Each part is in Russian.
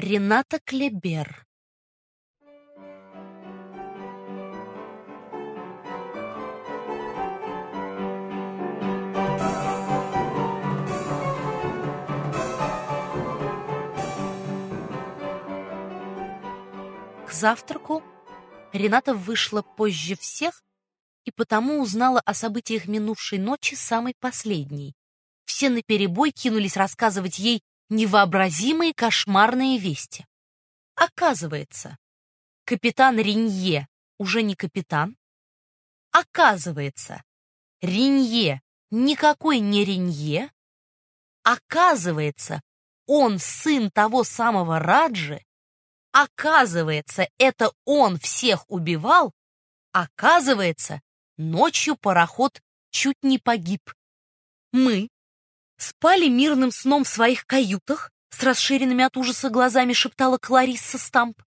Рената Клебер К завтраку Рената вышла позже всех и потому узнала о событиях минувшей ночи самой последней. Все наперебой кинулись рассказывать ей невообразимые кошмарные вести. Оказывается, капитан Ринье уже не капитан. Оказывается, Ринье никакой не Ринье. Оказывается, он сын того самого Раджи. Оказывается, это он всех убивал. Оказывается, ночью пароход чуть не погиб. Мы, спали мирным сном в своих каютах, с расширенными от ужаса глазами шептала Кларисса Стамп.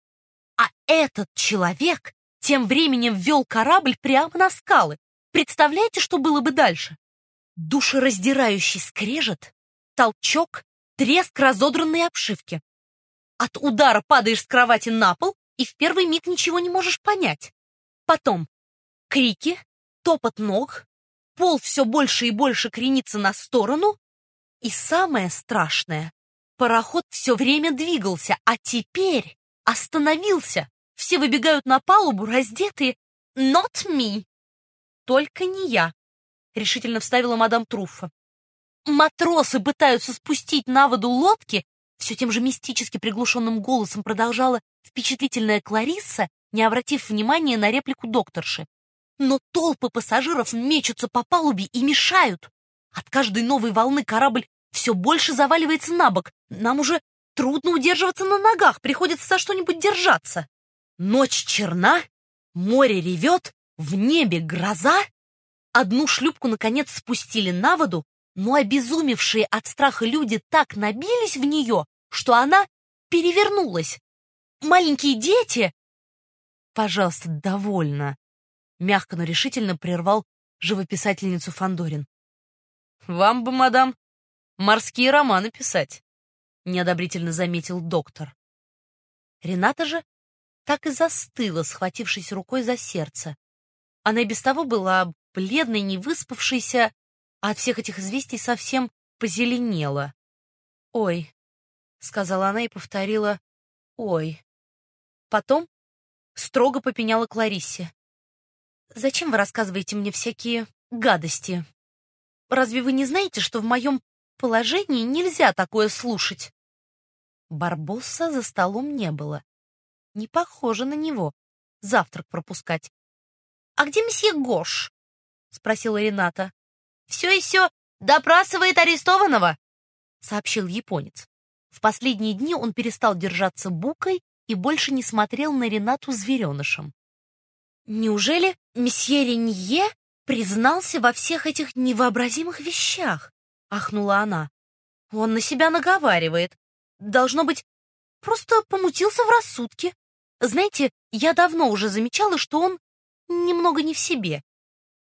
А этот человек тем временем вел корабль прямо на скалы. Представляете, что было бы дальше? Душераздирающий скрежет, толчок, треск разодранной обшивки. От удара падаешь с кровати на пол и в первый миг ничего не можешь понять. Потом крики, топот ног, пол все больше и больше кренится на сторону, и самое страшное, пароход все время двигался, а теперь остановился. Все выбегают на палубу, раздетые. Not me. Только не я, решительно вставила мадам Труффа. Матросы пытаются спустить на воду лодки, все тем же мистически приглушенным голосом продолжала впечатлительная Кларисса, не обратив внимания на реплику докторши. Но толпы пассажиров мечутся по палубе и мешают. От каждой новой волны корабль все больше заваливается на бок. Нам уже трудно удерживаться на ногах, приходится за что-нибудь держаться. Ночь черна, море ревет, в небе гроза. Одну шлюпку, наконец, спустили на воду, но обезумевшие от страха люди так набились в нее, что она перевернулась. Маленькие дети... Пожалуйста, довольно. Мягко, но решительно прервал живописательницу Фандорин. Вам бы, мадам, морские романы писать, неодобрительно заметил доктор. Рената же так и застыла, схватившись рукой за сердце. Она и без того была бледной, невыспавшейся, а от всех этих известий совсем позеленела. «Ой», — сказала она и повторила «Ой». Потом строго попеняла Клариссе. «Зачем вы рассказываете мне всякие гадости? Разве вы не знаете, что в моем положении нельзя такое слушать?» Барбосса за столом не было. Не похоже на него. Завтрак пропускать. «А где месье Гош?» — спросила Рената. «Все и все допрашивает арестованного», — сообщил японец. В последние дни он перестал держаться букой и больше не смотрел на Ренату зверенышем. Неужели месье Ренье признался во всех этих невообразимых вещах? Ахнула она. Он на себя наговаривает. Должно быть, просто помутился в рассудке. Знаете, я давно уже замечала, что он немного не в себе.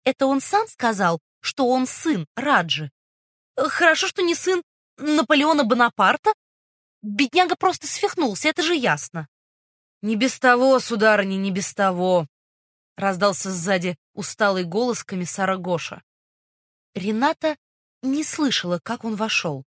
Это он сам сказал, что он сын Раджи. Хорошо, что не сын Наполеона Бонапарта. Бедняга просто свихнулся, это же ясно. Не без того, сударыня, не без того, раздался сзади усталый голос комиссара Гоша. Рената не слышала, как он вошел.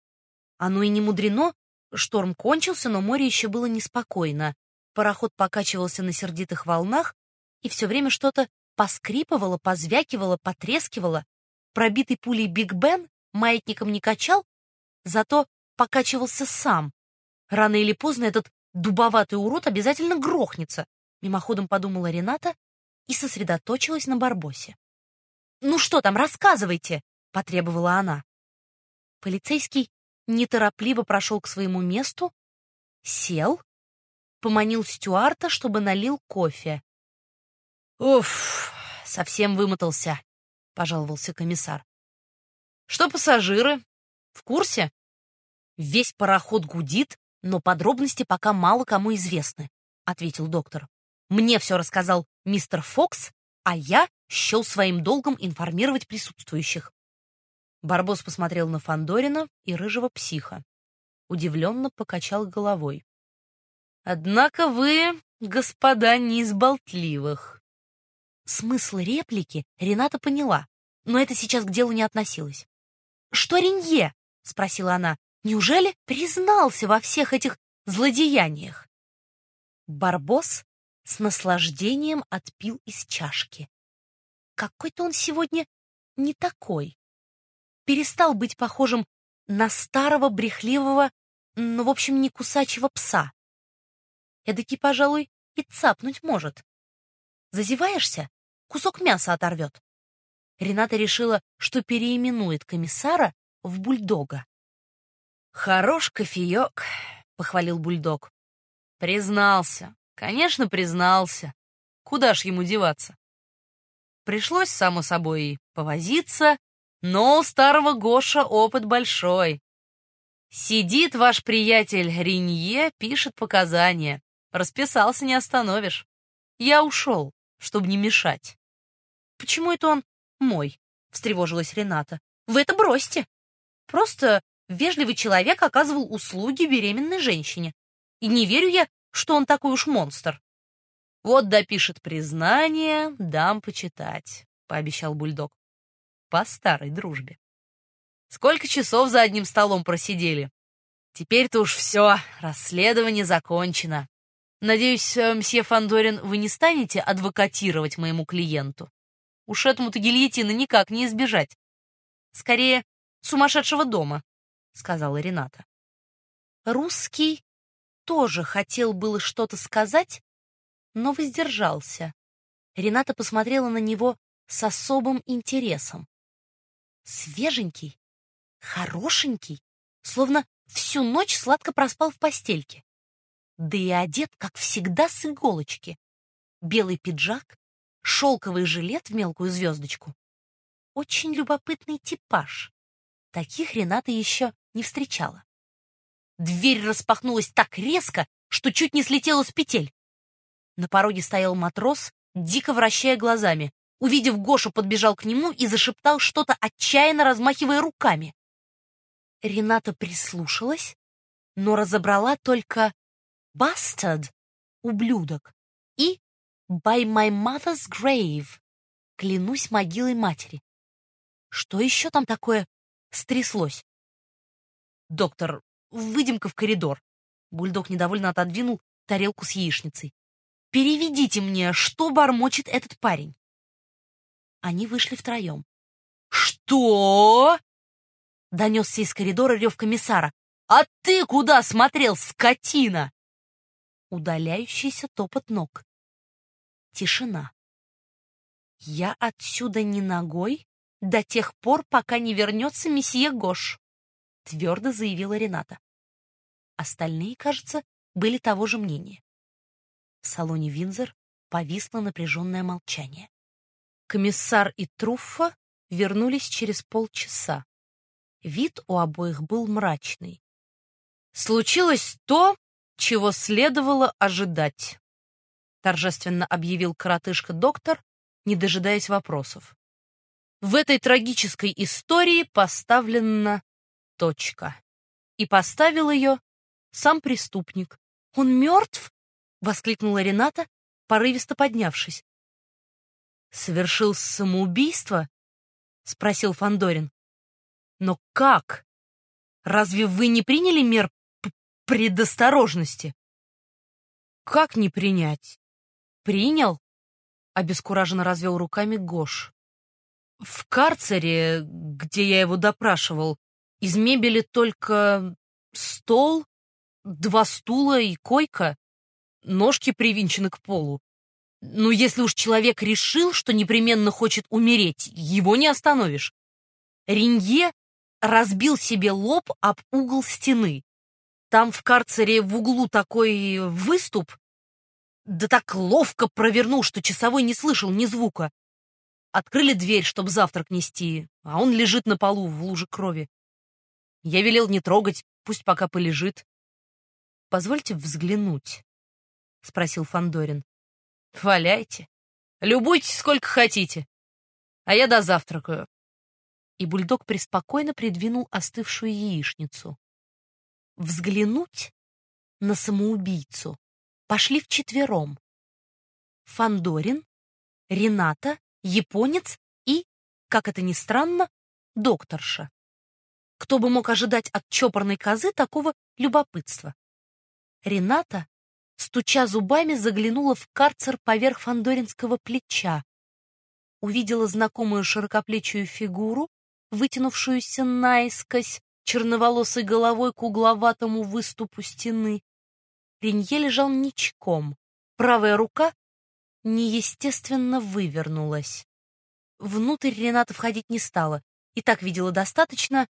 Оно и не мудрено, шторм кончился, но море еще было неспокойно. Пароход покачивался на сердитых волнах, и все время что-то поскрипывало, позвякивало, потрескивало. Пробитый пулей Биг Бен маятником не качал, зато покачивался сам. Рано или поздно этот дубоватый урод обязательно грохнется, мимоходом подумала Рената и сосредоточилась на Барбосе. «Ну что там, рассказывайте!» — потребовала она. Полицейский неторопливо прошел к своему месту, сел, поманил Стюарта, чтобы налил кофе. «Уф, совсем вымотался», — пожаловался комиссар. «Что пассажиры? В курсе?» «Весь пароход гудит, но подробности пока мало кому известны», — ответил доктор. «Мне все рассказал мистер Фокс, а я счел своим долгом информировать присутствующих. Барбос посмотрел на Фандорина и рыжего психа. Удивленно покачал головой. Однако вы, господа, не из болтливых. Смысл реплики Рената поняла, но это сейчас к делу не относилось. «Что Ренье?» — спросила она. «Неужели признался во всех этих злодеяниях?» Барбос с наслаждением отпил из чашки. Какой-то он сегодня не такой. Перестал быть похожим на старого брехливого, ну, в общем, не кусачего пса. Эдакий, пожалуй, и цапнуть может. Зазеваешься? Кусок мяса оторвет. Рената решила, что переименует комиссара в бульдога. «Хорош кофеек», — похвалил бульдог. «Признался. Конечно, признался. Куда ж ему деваться?» Пришлось, само собой, повозиться, но у старого Гоша опыт большой. Сидит ваш приятель Ринье, пишет показания. Расписался, не остановишь. Я ушел, чтобы не мешать. Почему это он мой? Встревожилась Рената. Вы это бросьте. Просто вежливый человек оказывал услуги беременной женщине. И не верю я, что он такой уж монстр. Вот допишет признание, дам почитать, пообещал бульдог. По старой дружбе. Сколько часов за одним столом просидели? Теперь-то уж все, расследование закончено. Надеюсь, э, мсье Фандорин, вы не станете адвокатировать моему клиенту? Уж этому-то гильотины никак не избежать. Скорее, сумасшедшего дома, — сказала Рената. Русский тоже хотел было что-то сказать, но воздержался. Рената посмотрела на него с особым интересом. Свеженький, хорошенький, словно всю ночь сладко проспал в постельке. Да и одет, как всегда, с иголочки. Белый пиджак, шелковый жилет в мелкую звездочку. Очень любопытный типаж. Таких Рената еще не встречала. Дверь распахнулась так резко, что чуть не слетела с петель. На пороге стоял матрос, дико вращая глазами. Увидев Гошу, подбежал к нему и зашептал что-то, отчаянно размахивая руками. Рената прислушалась, но разобрала только «bastard» — ублюдок и «by my mother's grave» — клянусь могилой матери. Что еще там такое стряслось? «Доктор, выйдем-ка в коридор». Бульдог недовольно отодвинул тарелку с яичницей. Переведите мне, что бормочет этот парень. Они вышли втроем. «Что?» — донесся из коридора рев комиссара. «А ты куда смотрел, скотина?» Удаляющийся топот ног. Тишина. «Я отсюда не ногой до тех пор, пока не вернется месье Гош», — твердо заявила Рената. Остальные, кажется, были того же мнения. В салоне Винзор повисло напряженное молчание. Комиссар и Труффа вернулись через полчаса. Вид у обоих был мрачный. «Случилось то, чего следовало ожидать», — торжественно объявил коротышка-доктор, не дожидаясь вопросов. «В этой трагической истории поставлена точка. И поставил ее сам преступник. Он мертв?» — воскликнула Рената, порывисто поднявшись. «Совершил самоубийство?» — спросил Фандорин. «Но как? Разве вы не приняли мер предосторожности?» «Как не принять?» «Принял?» — обескураженно развел руками Гош. «В карцере, где я его допрашивал, из мебели только стол, два стула и койка ножки привинчены к полу. Но если уж человек решил, что непременно хочет умереть, его не остановишь. Ринье разбил себе лоб об угол стены. Там в карцере в углу такой выступ, да так ловко провернул, что часовой не слышал ни звука. Открыли дверь, чтобы завтрак нести, а он лежит на полу в луже крови. Я велел не трогать, пусть пока полежит. Позвольте взглянуть. — спросил Фандорин. «Валяйте. Любуйтесь сколько хотите. А я дозавтракаю». И бульдог преспокойно придвинул остывшую яичницу. Взглянуть на самоубийцу пошли вчетвером. Фандорин, Рената, японец и, как это ни странно, докторша. Кто бы мог ожидать от чопорной козы такого любопытства? Рената, стуча зубами, заглянула в карцер поверх фандоринского плеча, увидела знакомую широкоплечую фигуру, вытянувшуюся наискось, черноволосой головой к угловатому выступу стены. Ренье лежал ничком, правая рука неестественно вывернулась. Внутрь Рената входить не стала, и так видела достаточно.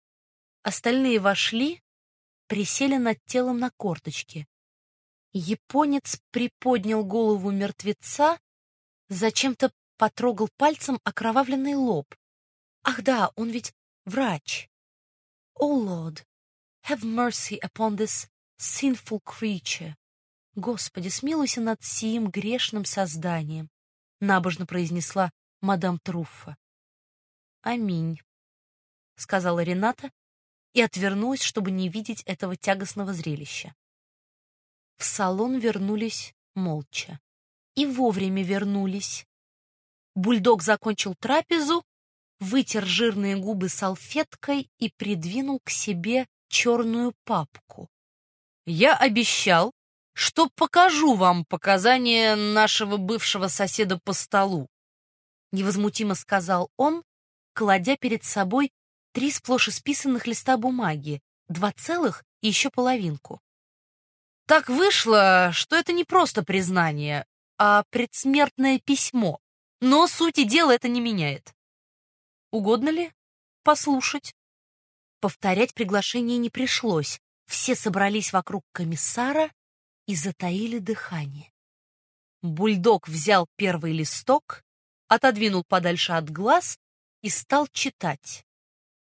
Остальные вошли, присели над телом на корточки. Японец приподнял голову мертвеца, зачем-то потрогал пальцем окровавленный лоб. Ах да, он ведь врач. «O Lord, have mercy upon this sinful creature». Господи, смилуйся над сим грешным созданием, набожно произнесла мадам Труффа. Аминь, сказала Рената и отвернулась, чтобы не видеть этого тягостного зрелища. В салон вернулись молча. И вовремя вернулись. Бульдог закончил трапезу, вытер жирные губы салфеткой и придвинул к себе черную папку. «Я обещал, что покажу вам показания нашего бывшего соседа по столу», невозмутимо сказал он, кладя перед собой три сплошь исписанных листа бумаги, два целых и еще половинку. Так вышло, что это не просто признание, а предсмертное письмо, но сути дела это не меняет. Угодно ли послушать? Повторять приглашение не пришлось. Все собрались вокруг комиссара и затаили дыхание. Бульдог взял первый листок, отодвинул подальше от глаз и стал читать.